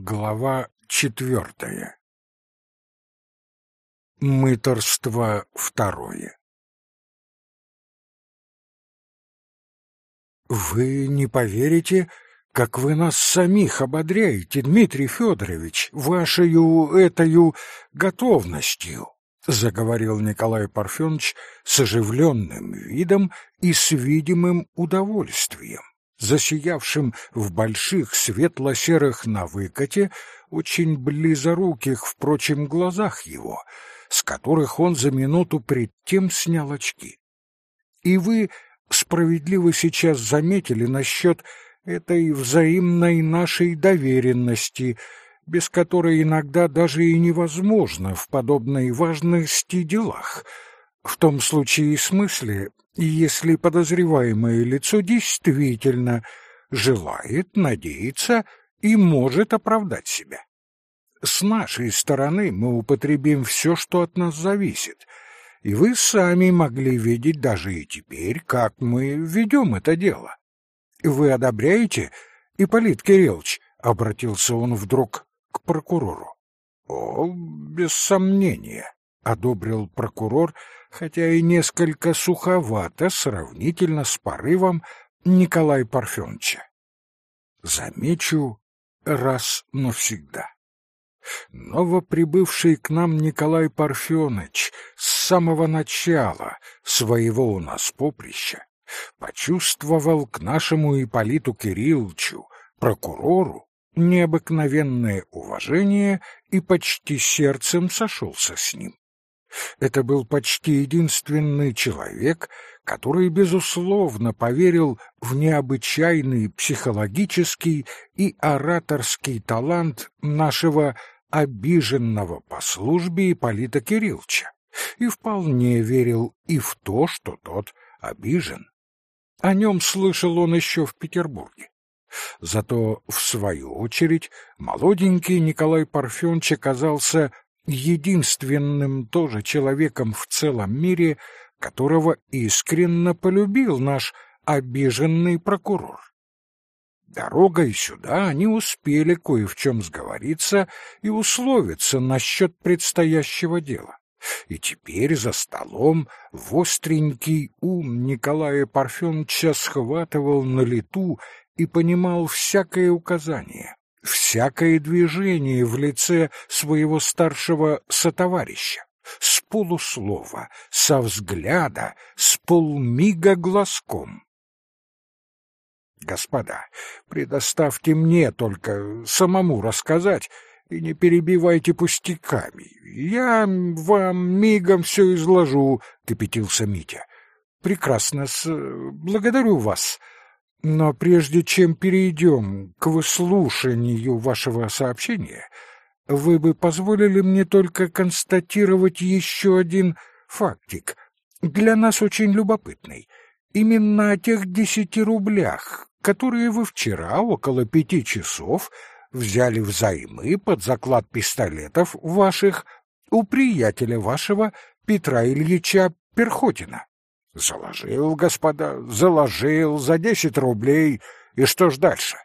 Глава четвертая. Мыторство второе. Вы не поверите, как вы нас самих ободряете, Дмитрий Федорович, вашею этою готовностью, заговорил Николай Парфенович с оживленным видом и с видимым удовольствием засиявшим в больших светло-серых на выкате, очень близоруких, впрочем, глазах его, с которых он за минуту пред тем снял очки. И вы справедливо сейчас заметили насчет этой взаимной нашей доверенности, без которой иногда даже и невозможно в подобной важности делах, в том случае и смысле, если подозреваемое лицо действительно желает, надеется и может оправдать себя. С нашей стороны мы употребим все, что от нас зависит, и вы сами могли видеть даже и теперь, как мы ведем это дело. Вы одобряете, Ипполит Кириллович? — обратился он вдруг к прокурору. — О, без сомнения, — одобрил прокурор, — хотя и несколько суховато сравнительно с порывом Николая Парфеновича. Замечу раз навсегда. Новоприбывший к нам Николай Парфенович с самого начала своего у нас поприща почувствовал к нашему Ипполиту Кирилловичу, прокурору, необыкновенное уважение и почти сердцем сошелся с ним. Это был почти единственный человек, который, безусловно, поверил в необычайный психологический и ораторский талант нашего обиженного по службе Ипполита Кирилловича и вполне верил и в то, что тот обижен. О нем слышал он еще в Петербурге. Зато, в свою очередь, молоденький Николай Парфенович оказался единственным тоже человеком в целом мире, которого искренно полюбил наш обиженный прокурор. Дорогой сюда они успели кое в чем сговориться и условиться насчет предстоящего дела. И теперь за столом востренький ум Николая Парфеновича схватывал на лету и понимал всякое указание, всякое движение в лице своего старшего сотоварища, с полуслова, со взгляда, с полмига глазком. Господа, предоставьте мне только самому рассказать и не перебивайте пустяками. Я вам мигом все изложу, — кипятился Митя. Прекрасно, с... благодарю вас. Но прежде чем перейдем к выслушанию вашего сообщения, вы бы позволили мне только констатировать еще один фактик, для нас очень любопытный. Именно о тех десяти рублях, которые вы вчера около пяти часов взяли взаймы под заклад пистолетов ваших у приятеля вашего Петра Ильича Перхотина. Заложил, господа, заложил за десять рублей. И что ж дальше?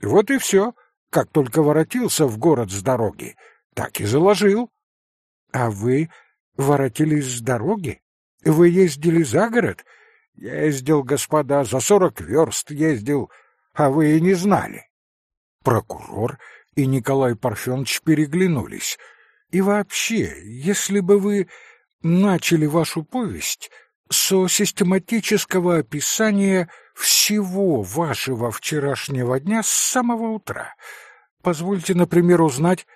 Вот и все. Как только воротился в город с дороги, так и заложил. А вы воротились с дороги? Вы ездили за город? Ездил, господа, за сорок верст ездил, а вы и не знали. Прокурор и Николай Парфенович переглянулись. И вообще, если бы вы начали вашу повесть со систематического описания всего вашего вчерашнего дня с самого утра. Позвольте, например, узнать,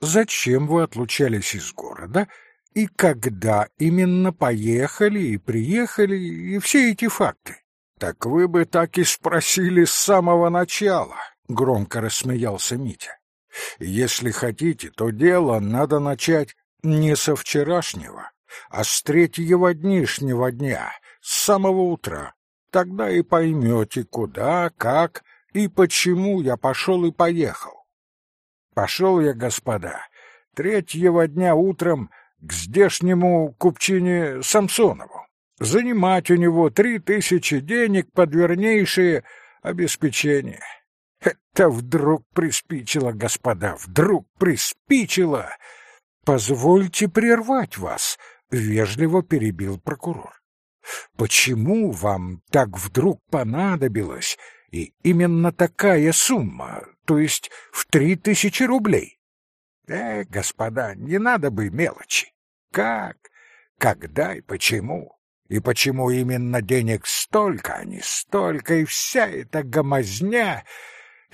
зачем вы отлучались из города и когда именно поехали и приехали, и все эти факты. Так вы бы так и спросили с самого начала, громко рассмеялся Митя. Если хотите, то дело надо начать не со вчерашнего, а с третьего днишнего дня, с самого утра. Тогда и поймете, куда, как и почему я пошел и поехал. Пошел я, господа, третьего дня утром к здешнему купчине Самсонову. Занимать у него три тысячи денег под вернейшее обеспечение. Это вдруг приспичило, господа, вдруг приспичило. Позвольте прервать вас, вежливо перебил прокурор. Почему вам так вдруг понадобилось и именно такая сумма, то есть в три тысячи рублей? Э, господа, не надо бы мелочи. Как, когда и почему? И почему именно денег столько, а не столько, и вся эта гомозня?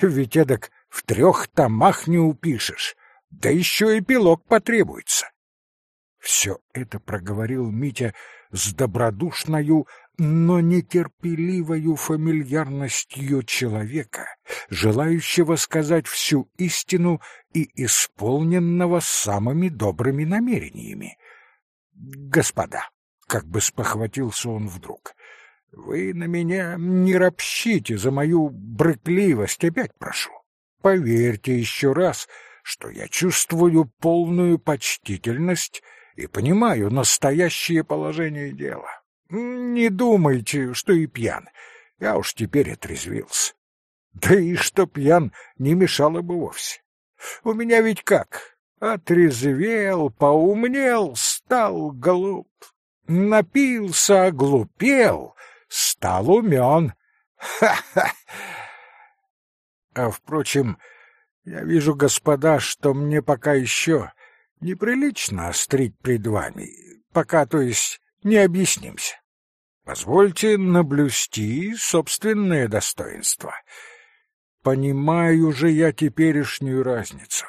Ведь эдак в трех томах не упишешь, да еще эпилог потребуется. Все это проговорил Митя с добродушною, но нетерпеливою фамильярностью человека, желающего сказать всю истину и исполненного самыми добрыми намерениями. «Господа!» — как бы спохватился он вдруг. «Вы на меня не ропщите за мою брыкливость, опять прошу. Поверьте еще раз, что я чувствую полную почтительность и понимаю настоящее положение дела. Не думайте, что и пьян. Я уж теперь отрезвился. Да и что пьян не мешало бы вовсе. У меня ведь как? Отрезвел, поумнел, стал глуп. Напился, оглупел, стал умен. Ха-ха! А, впрочем, я вижу, господа, что мне пока еще неприлично острить пред вами, пока, то есть, не объяснимся. Позвольте наблюсти собственное достоинство. Понимаю же я теперешнюю разницу.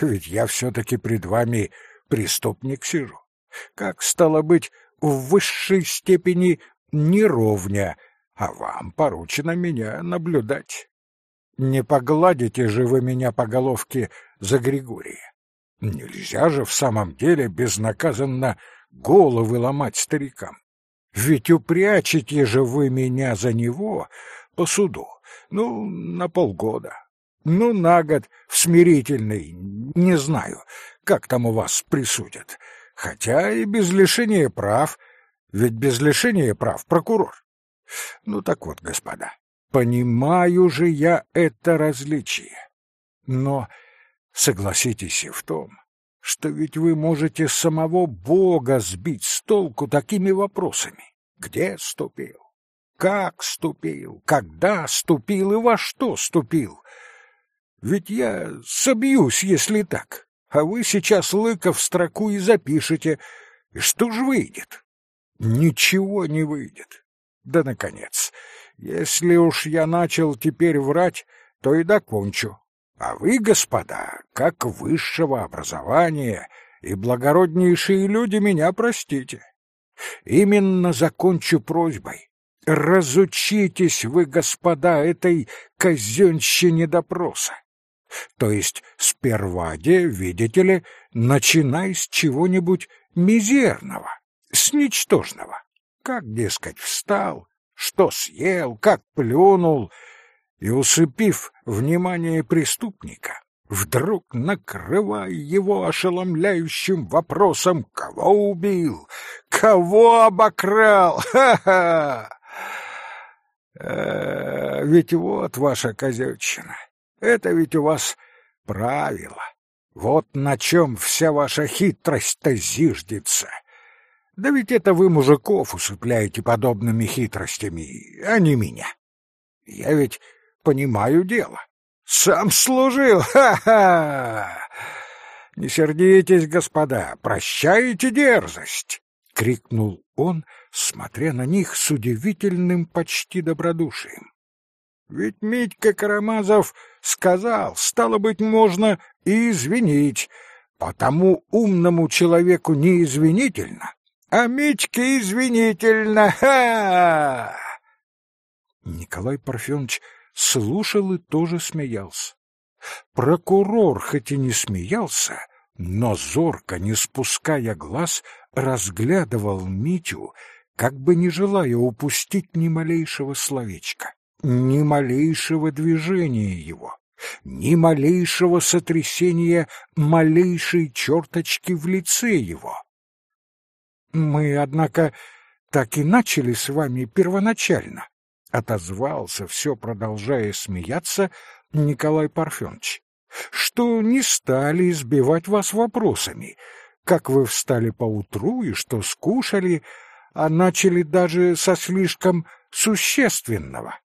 Ведь я все-таки пред вами преступник сижу. Как, стало быть, в высшей степени неровня, а вам поручено меня наблюдать. Не погладите же вы меня по головке за Григория. Нельзя же в самом деле безнаказанно головы ломать старикам. Ведь упрячете же вы меня за него по суду, ну, на полгода, ну, на год в смирительный, не знаю, как там у вас присудят, хотя и без лишения прав, ведь без лишения прав прокурор. Ну так вот, господа, понимаю же я это различие, но Согласитесь и в том, что ведь вы можете самого Бога сбить с толку такими вопросами. Где ступил? Как ступил? Когда ступил и во что ступил? Ведь я собьюсь, если так. А вы сейчас лыка в строку и запишете. И что ж выйдет? Ничего не выйдет. Да, наконец, если уж я начал теперь врать, то и докончу. А вы, господа, как высшего образования и благороднейшие люди, меня простите. Именно закончу просьбой. Разучитесь вы, господа, этой казенщине допроса. То есть сперва, де, видите ли, начинай с чего-нибудь мизерного, с ничтожного. Как, дескать, встал, что съел, как плюнул — и, усыпив внимание преступника, вдруг накрывая его ошеломляющим вопросом «Кого убил? Кого обокрал? Ха-ха!» э, Ведь вот ваша козетчина. Это ведь у вас правило. Вот на чем вся ваша хитрость-то зиждется. Да ведь это вы мужиков усыпляете подобными хитростями, а не меня. Я ведь понимаю дело. Сам служил, ха-ха! Не сердитесь, господа, прощайте дерзость, крикнул он, смотря на них с удивительным почти добродушием. Ведь Митька Карамазов сказал, стало быть, можно и извинить, потому умному человеку не извинительно, а Митьке извинительно, ха! Николай Парфенович слушал и тоже смеялся. Прокурор хоть и не смеялся, но зорко, не спуская глаз, разглядывал Митю, как бы не желая упустить ни малейшего словечка, ни малейшего движения его, ни малейшего сотрясения малейшей черточки в лице его. Мы, однако, так и начали с вами первоначально, отозвался, все продолжая смеяться, Николай Парфенович, что не стали избивать вас вопросами, как вы встали поутру и что скушали, а начали даже со слишком существенного.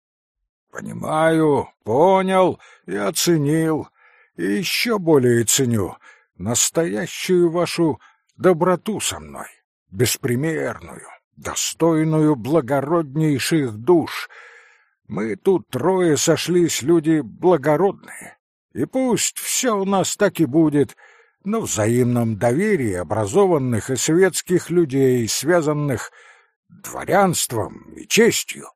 Понимаю, понял и оценил, и еще более ценю настоящую вашу доброту со мной, беспримерную, достойную благороднейших душ. Мы тут трое сошлись люди благородные, и пусть все у нас так и будет, но взаимном доверии образованных и светских людей, связанных дворянством и честью.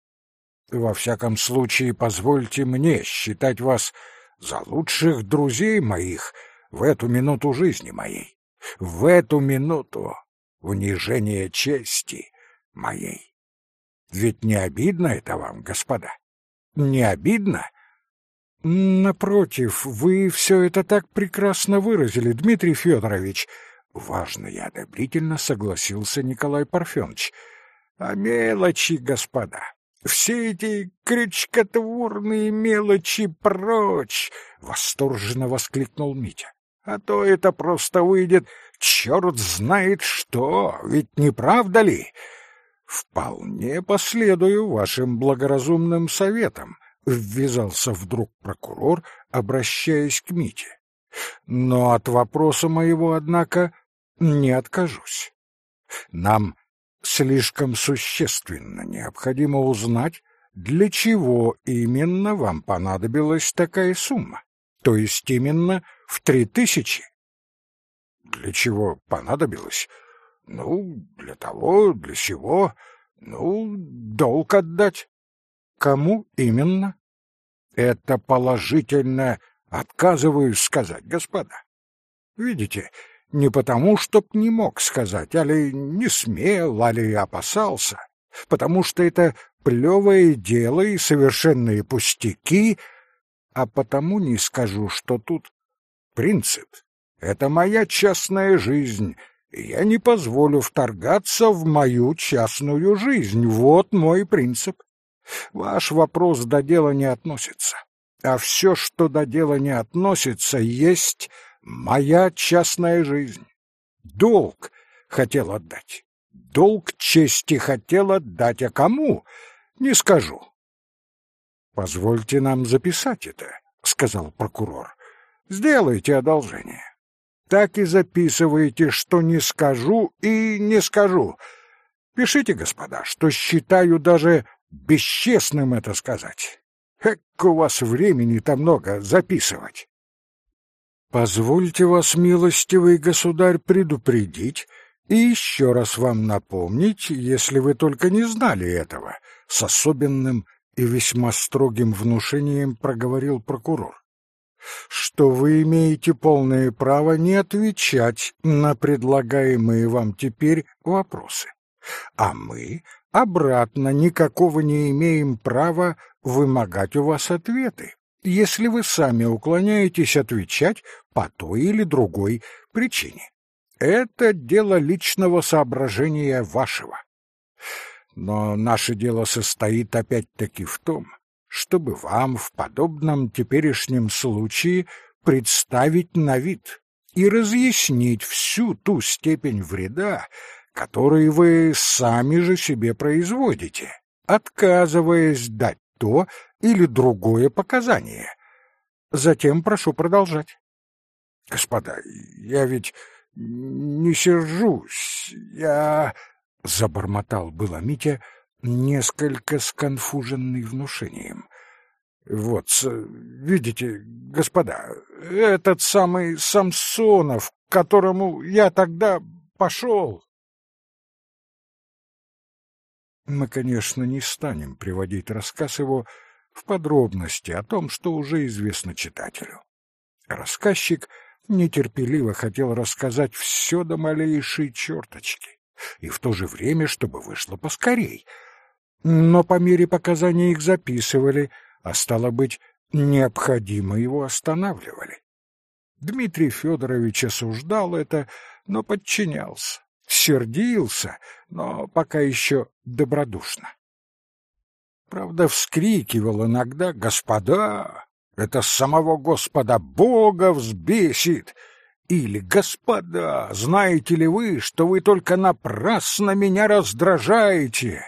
Во всяком случае, позвольте мне считать вас за лучших друзей моих в эту минуту жизни моей, в эту минуту унижения чести моей. Ведь не обидно это вам, господа? Не обидно? Напротив, вы все это так прекрасно выразили, Дмитрий Федорович. Важно и одобрительно согласился Николай Парфенович. А мелочи, господа, все эти крючкотворные мелочи прочь! Восторженно воскликнул Митя. А то это просто выйдет черт знает что, ведь не правда ли? Вполне последую вашим благоразумным советам, ввязался вдруг прокурор, обращаясь к Мите. Но от вопроса моего, однако, не откажусь. Нам слишком существенно необходимо узнать, для чего именно вам понадобилась такая сумма, то есть именно в три тысячи. Для чего понадобилось? Ну, для того, для сего, ну, долг отдать. Кому именно? Это положительно отказываюсь сказать, господа. Видите, не потому, чтоб не мог сказать, али не смел, али опасался, потому что это плевое дело и совершенные пустяки, а потому не скажу, что тут принцип. Это моя частная жизнь, я не позволю вторгаться в мою частную жизнь. Вот мой принцип. Ваш вопрос до дела не относится, а все, что до дела не относится, есть моя частная жизнь. Долг хотел отдать. Долг чести хотел отдать, а кому? Не скажу. Позвольте нам записать это, сказал прокурор. Сделайте одолжение. Так и записывайте, что не скажу и не скажу. Пишите, господа, что считаю даже бесчестным это сказать. Эк, у вас времени-то много записывать. Позвольте вас, милостивый государь, предупредить и еще раз вам напомнить, если вы только не знали этого, с особенным и весьма строгим внушением проговорил прокурор, что вы имеете полное право не отвечать на предлагаемые вам теперь вопросы, а мы обратно никакого не имеем права вымогать у вас ответы если вы сами уклоняетесь отвечать по той или другой причине. Это дело личного соображения вашего. Но наше дело состоит опять-таки в том, чтобы вам в подобном теперешнем случае представить на вид и разъяснить всю ту степень вреда, который вы сами же себе производите, отказываясь дать то или другое показание. Затем прошу продолжать. Господа, я ведь не сержусь, я... Забормотал было Митя, несколько сконфуженный внушением. Вот, видите, господа, этот самый Самсонов, к которому я тогда пошел. Мы, конечно, не станем приводить рассказ его в подробности о том, что уже известно читателю. Рассказчик нетерпеливо хотел рассказать все до малейшей черточки, и в то же время, чтобы вышло поскорей. Но по мере показаний их записывали, а стало быть, необходимо его останавливали. Дмитрий Федорович осуждал это, но подчинялся, сердился, но пока еще добродушно. Правда, вскрикивал иногда «Господа! Это самого Господа Бога взбесит!» Или «Господа, знаете ли вы, что вы только напрасно меня раздражаете?»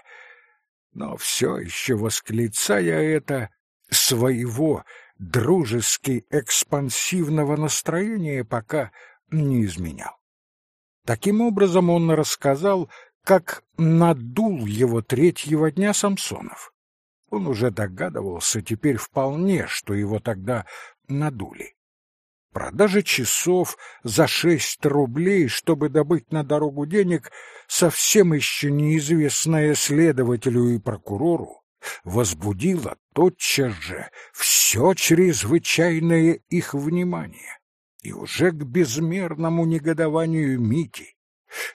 Но все еще восклицая это, своего дружески экспансивного настроения пока не изменял. Таким образом он рассказал, как надул его третьего дня Самсонов. Он уже догадывался теперь вполне, что его тогда надули. Продажа часов за шесть рублей, чтобы добыть на дорогу денег, совсем еще неизвестная следователю и прокурору, возбудила тотчас же все чрезвычайное их внимание. И уже к безмерному негодованию Мити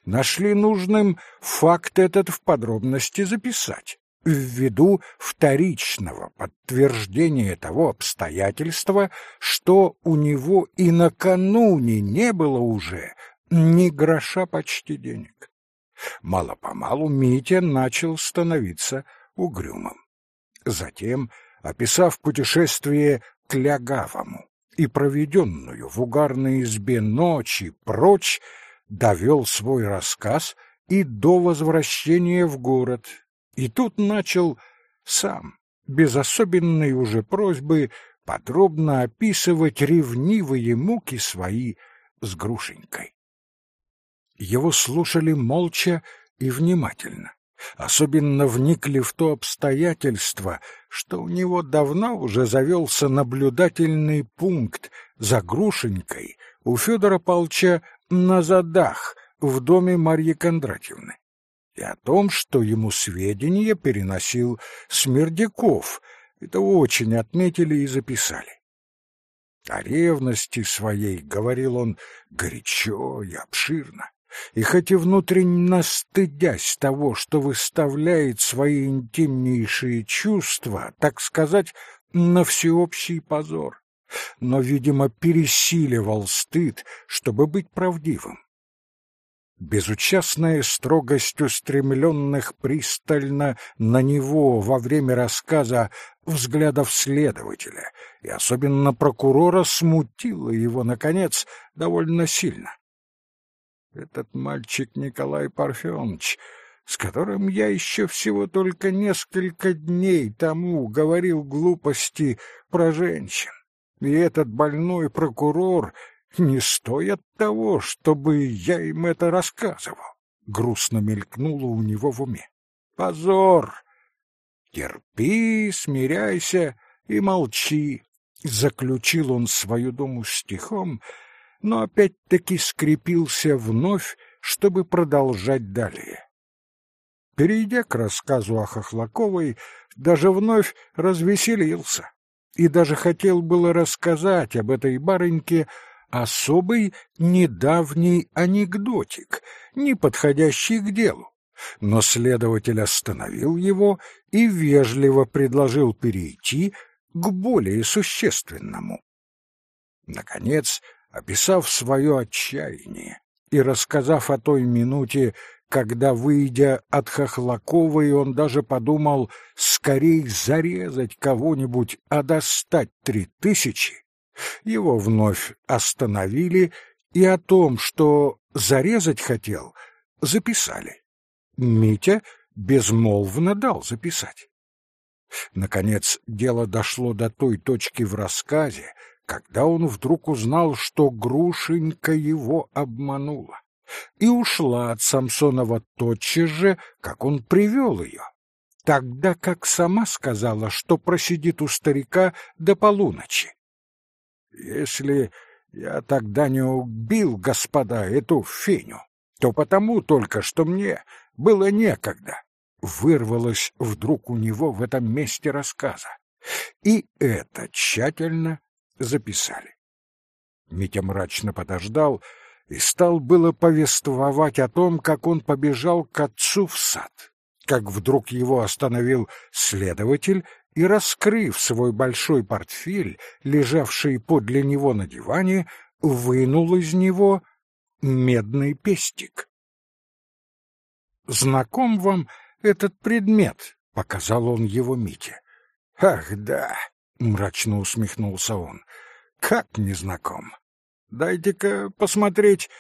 нашли нужным факт этот в подробности записать ввиду вторичного подтверждения того обстоятельства, что у него и накануне не было уже ни гроша почти денег. Мало-помалу Митя начал становиться угрюмым. Затем, описав путешествие к Лягавому и проведенную в угарной избе ночи прочь, довел свой рассказ и до возвращения в город, и тут начал сам, без особенной уже просьбы, подробно описывать ревнивые муки свои с Грушенькой. Его слушали молча и внимательно. Особенно вникли в то обстоятельство, что у него давно уже завелся наблюдательный пункт за Грушенькой у Федора Палча на задах в доме Марьи Кондратьевны и о том, что ему сведения переносил Смердяков. Это очень отметили и записали. О ревности своей говорил он горячо и обширно, и хоть и внутренне стыдясь того, что выставляет свои интимнейшие чувства, так сказать, на всеобщий позор, но, видимо, пересиливал стыд, чтобы быть правдивым безучастная строгость устремленных пристально на него во время рассказа взглядов следователя и особенно прокурора смутила его, наконец, довольно сильно. Этот мальчик Николай Парфенович, с которым я еще всего только несколько дней тому говорил глупости про женщин, и этот больной прокурор не стоят того, чтобы я им это рассказывал. Грустно мелькнуло у него в уме. Позор! Терпи, смиряйся и молчи. Заключил он свою думу стихом, но опять-таки скрепился вновь, чтобы продолжать далее. Перейдя к рассказу о Хохлаковой, даже вновь развеселился и даже хотел было рассказать об этой барыньке особый недавний анекдотик, не подходящий к делу. Но следователь остановил его и вежливо предложил перейти к более существенному. Наконец, описав свое отчаяние и рассказав о той минуте, когда, выйдя от Хохлаковой, он даже подумал скорей зарезать кого-нибудь, а достать три тысячи, его вновь остановили, и о том, что зарезать хотел, записали. Митя безмолвно дал записать. Наконец, дело дошло до той точки в рассказе, когда он вдруг узнал, что Грушенька его обманула, и ушла от Самсонова тотчас же, как он привел ее, тогда как сама сказала, что просидит у старика до полуночи. Если я тогда не убил, господа, эту феню, то потому только, что мне было некогда. Вырвалось вдруг у него в этом месте рассказа. И это тщательно записали. Митя мрачно подождал и стал было повествовать о том, как он побежал к отцу в сад, как вдруг его остановил следователь и, раскрыв свой большой портфель, лежавший подле него на диване, вынул из него медный пестик. «Знаком вам этот предмет?» — Показал он его Мите. Ах, да, мрачно усмехнулся он. Как не знаком. Дайте-ка посмотреть.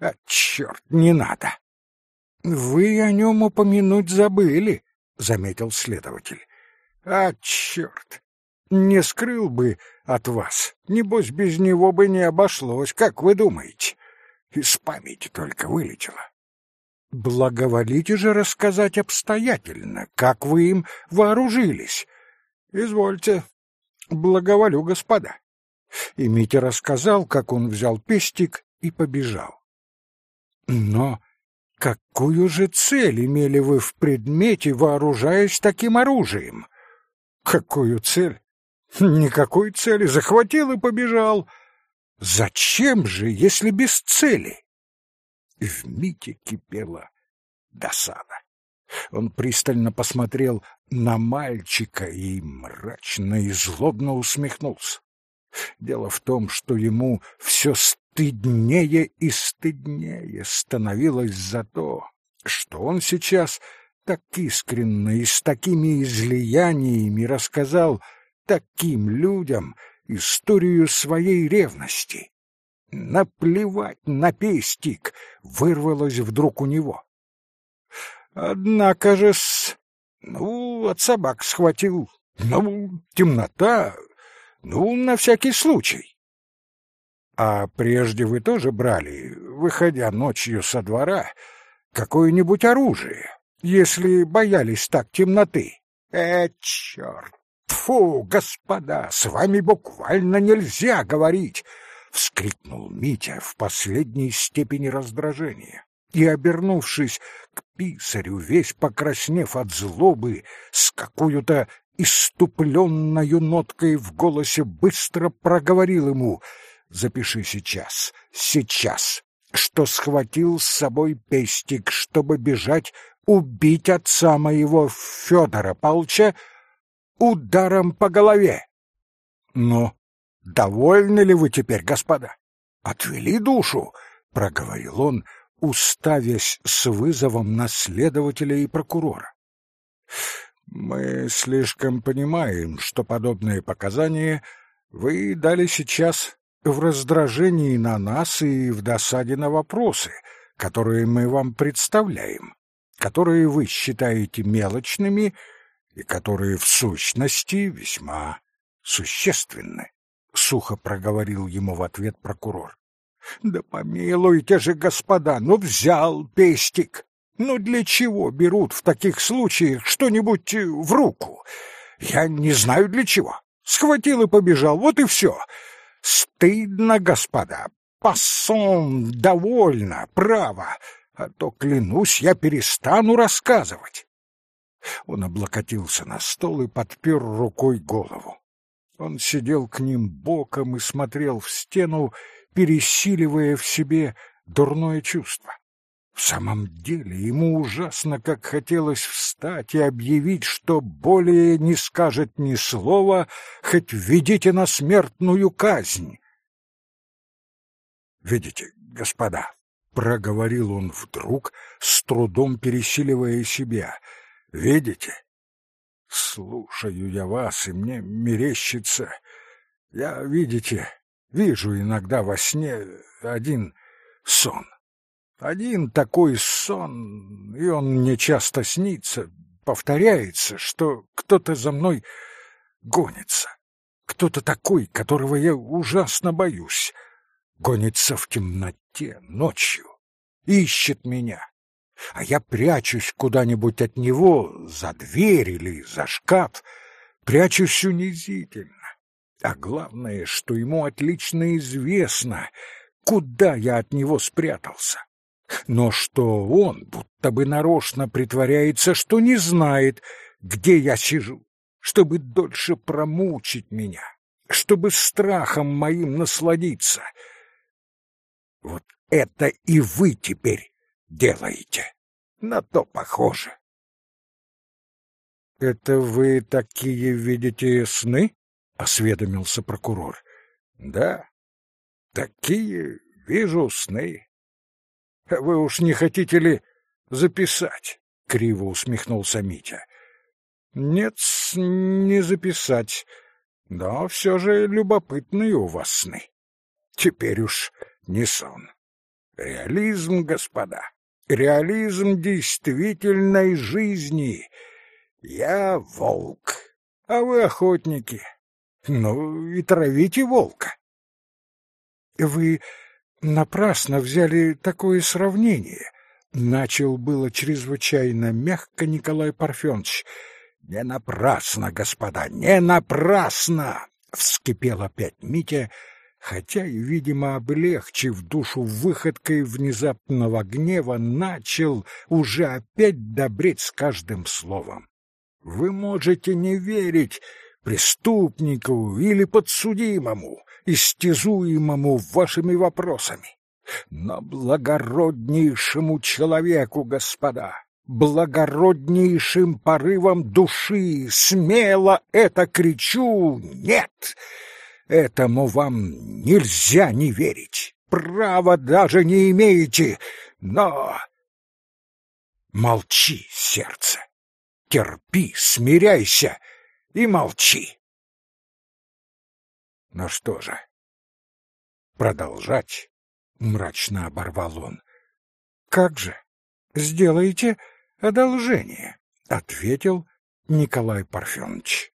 А, черт, не надо. Вы о нем упомянуть забыли, заметил следователь. А, черт, не скрыл бы от вас. Небось, без него бы не обошлось, как вы думаете? Из памяти только вылетело. Благоволите же рассказать обстоятельно, как вы им вооружились. Извольте. Благоволю, господа. И Митя рассказал, как он взял пестик и побежал. Но какую же цель имели вы в предмете, вооружаясь таким оружием? Какую цель? Никакой цели. Захватил и побежал. Зачем же, если без цели? В Мите кипела досада. Он пристально посмотрел на мальчика и мрачно и злобно усмехнулся. Дело в том, что ему все стыднее и стыднее становилось за то, что он сейчас так искренно и с такими излияниями рассказал таким людям историю своей ревности. Наплевать на пестик вырвалось вдруг у него. Однако же с... Ну, от собак схватил. Ну, темнота. Ну, на всякий случай. А прежде вы тоже брали, выходя ночью со двора, какое-нибудь оружие, если боялись так темноты? Э, черт! Фу, господа, с вами буквально нельзя говорить! — вскрикнул Митя в последней степени раздражения. И, обернувшись к писарю, весь покраснев от злобы, с какую-то иступленною ноткой в голосе быстро проговорил ему «Запиши сейчас, сейчас, что схватил с собой пестик, чтобы бежать, убить отца моего Федора Палча ударом по голове». «Но довольны ли вы теперь, господа? Отвели душу?» — проговорил он, уставясь с вызовом на следователя и прокурора. «Мы слишком понимаем, что подобные показания вы дали сейчас в раздражении на нас и в досаде на вопросы, которые мы вам представляем, которые вы считаете мелочными и которые в сущности весьма существенны», — сухо проговорил ему в ответ прокурор. Да помилуйте же, господа, ну взял пестик. Ну для чего берут в таких случаях что-нибудь э, в руку? Я не знаю для чего. Схватил и побежал, вот и все. Стыдно, господа. Пассон, довольно, право. А то, клянусь, я перестану рассказывать. Он облокотился на стол и подпер рукой голову. Он сидел к ним боком и смотрел в стену, пересиливая в себе дурное чувство. В самом деле ему ужасно как хотелось встать и объявить, что более не скажет ни слова, хоть введите на смертную казнь. «Видите, господа», — проговорил он вдруг, с трудом пересиливая себя, — «видите? Слушаю я вас, и мне мерещится. Я, видите, Вижу иногда во сне один сон. Один такой сон, и он мне часто снится, повторяется, что кто-то за мной гонится. Кто-то такой, которого я ужасно боюсь. Гонится в темноте, ночью, ищет меня. А я прячусь куда-нибудь от него, за дверь или за шкаф, прячусь унизительно а главное, что ему отлично известно, куда я от него спрятался. Но что он будто бы нарочно притворяется, что не знает, где я сижу, чтобы дольше промучить меня, чтобы страхом моим насладиться. Вот это и вы теперь делаете. На то похоже. — Это вы такие видите сны? — осведомился прокурор. — Да, такие вижу сны. — Вы уж не хотите ли записать? — криво усмехнулся Митя. Нет, не записать. Но все же любопытные у вас сны. Теперь уж не сон. Реализм, господа, реализм действительной жизни. Я волк, а вы охотники. Ну и травите волка. Вы напрасно взяли такое сравнение. Начал было чрезвычайно мягко Николай Парфенович. Не напрасно, господа, не напрасно! Вскипел опять Митя, хотя и, видимо, облегчив душу выходкой внезапного гнева, начал уже опять добреть с каждым словом. Вы можете не верить преступнику или подсудимому, истязуемому вашими вопросами, но благороднейшему человеку, господа, благороднейшим порывом души, смело это кричу «нет!» Этому вам нельзя не верить, права даже не имеете, но... Молчи, сердце, терпи, смиряйся и молчи. Ну что же, продолжать? Мрачно оборвал он. Как же, сделаете одолжение, ответил Николай Парфенович.